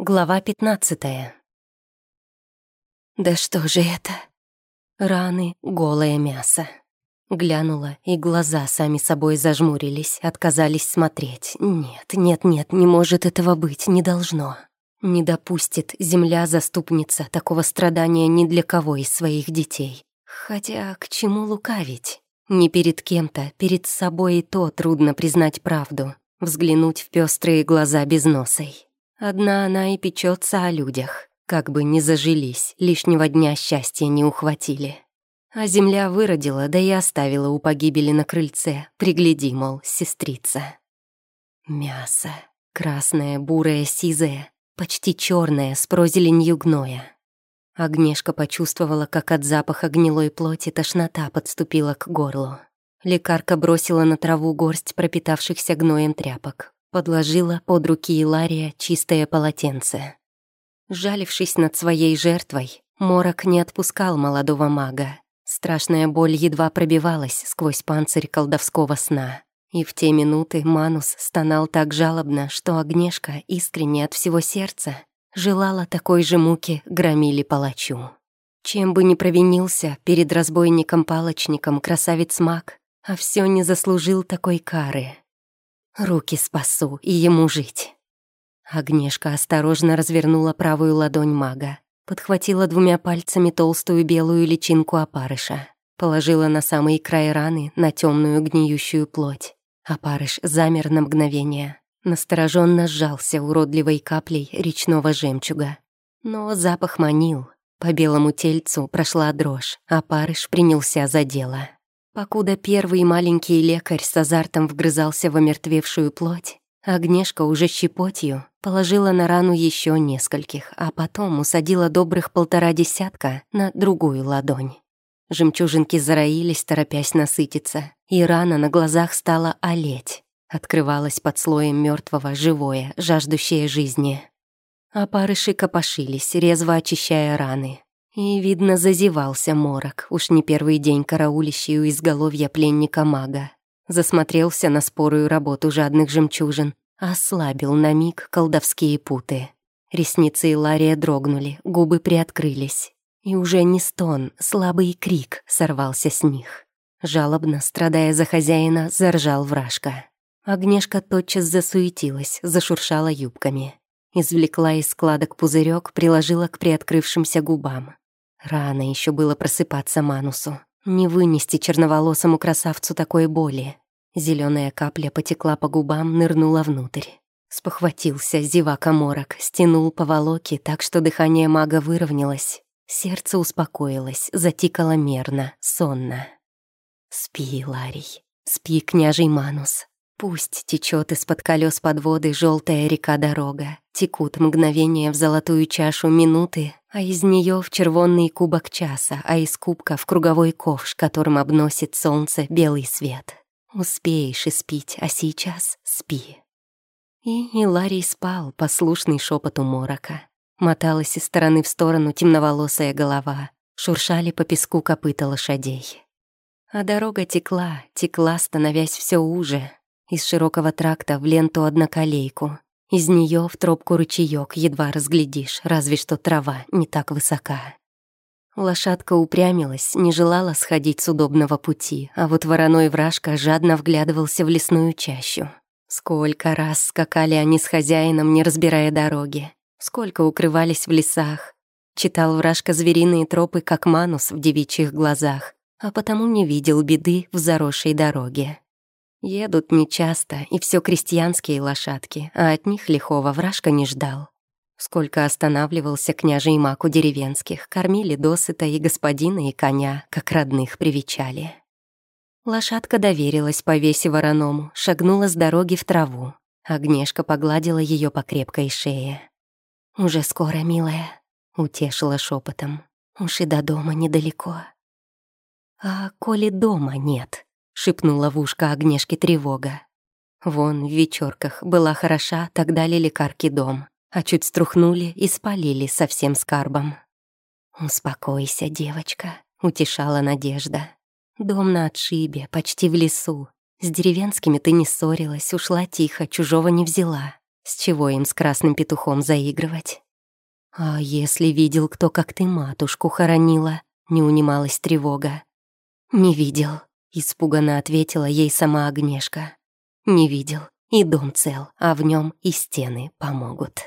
Глава пятнадцатая. Да что же это? Раны, голое мясо. Глянула, и глаза сами собой зажмурились, отказались смотреть. Нет, нет, нет, не может этого быть, не должно. Не допустит земля-заступница такого страдания ни для кого из своих детей. Хотя к чему лукавить? Не перед кем-то, перед собой и то трудно признать правду, взглянуть в пестрые глаза без носой. Одна она и печется о людях, как бы не зажились, лишнего дня счастья не ухватили. А земля выродила, да и оставила у погибели на крыльце, пригляди, мол, сестрица. Мясо, красное, бурое, сизое, почти черное, с прозеленью гноя. Агнешка почувствовала, как от запаха гнилой плоти тошнота подступила к горлу. Лекарка бросила на траву горсть пропитавшихся гноем тряпок, Подложила под руки Илария чистое полотенце. Жалившись над своей жертвой, Морок не отпускал молодого мага. Страшная боль едва пробивалась сквозь панцирь колдовского сна. И в те минуты Манус стонал так жалобно, что Огнешка искренне от всего сердца желала такой же муки громили палачу. Чем бы ни провинился перед разбойником-палочником красавец-маг, а все не заслужил такой кары. Руки спасу, и ему жить. Агнешка осторожно развернула правую ладонь мага, подхватила двумя пальцами толстую белую личинку опарыша, положила на самый край раны на темную гниющую плоть. Опарыш замер на мгновение, настороженно сжался уродливой каплей речного жемчуга. Но запах манил. По белому тельцу прошла дрожь, а парыш принялся за дело. Покуда первый маленький лекарь с азартом вгрызался в омертвевшую плоть, Агнешка уже щепотью положила на рану еще нескольких, а потом усадила добрых полтора десятка на другую ладонь. Жемчужинки зароились, торопясь насытиться, и рана на глазах стала олеть. Открывалась под слоем мертвого живое, жаждущее жизни. А парыши копошились, резво очищая раны. И, видно, зазевался морок, уж не первый день караулищий у изголовья пленника-мага. Засмотрелся на спорую работу жадных жемчужин, ослабил на миг колдовские путы. Ресницы Илария дрогнули, губы приоткрылись. И уже не стон, слабый крик сорвался с них. Жалобно, страдая за хозяина, заржал вражка. Огнешка тотчас засуетилась, зашуршала юбками. Извлекла из складок пузырек, приложила к приоткрывшимся губам. Рано еще было просыпаться Манусу. Не вынести черноволосому красавцу такой боли. Зеленая капля потекла по губам, нырнула внутрь. Спохватился зевака морок, стянул поволоки так, что дыхание мага выровнялось. Сердце успокоилось, затикало мерно, сонно. «Спи, Ларий, спи, княжий Манус. Пусть течет из-под колес подводы желтая река-дорога, текут мгновения в золотую чашу минуты, а из нее в червонный кубок часа, а из кубка в круговой ковш, которым обносит солнце белый свет. Успеешь и спить, а сейчас спи. И Иларий спал, послушный шепоту морока. Моталась из стороны в сторону темноволосая голова, шуршали по песку копыта лошадей. А дорога текла, текла, становясь все уже, из широкого тракта в ленту одноколейку, из нее в тропку ручеёк едва разглядишь, разве что трава не так высока. Лошадка упрямилась, не желала сходить с удобного пути, а вот вороной вражка жадно вглядывался в лесную чащу. Сколько раз скакали они с хозяином, не разбирая дороги, сколько укрывались в лесах. Читал вражка звериные тропы, как манус в девичьих глазах, а потому не видел беды в заросшей дороге. Едут нечасто, и все крестьянские лошадки, а от них лихого вражка не ждал. Сколько останавливался княжий мак у деревенских, кормили досыта и господина, и коня, как родных привечали. Лошадка доверилась по весе вороному, шагнула с дороги в траву. Агнешка погладила ее по крепкой шее. «Уже скоро, милая», — утешила шепотом. «Уж и до дома недалеко». «А коли дома нет?» Шепнула в ушко Огнешке тревога. Вон в вечерках была хороша, тогда лекарки дом, а чуть струхнули и спалили со всем скарбом. «Успокойся, девочка», — утешала Надежда. «Дом на отшибе, почти в лесу. С деревенскими ты не ссорилась, ушла тихо, чужого не взяла. С чего им с красным петухом заигрывать? А если видел кто, как ты матушку хоронила? Не унималась тревога. Не видел, испуганно ответила ей сама Агнешка. Не видел, и дом цел, а в нем и стены помогут.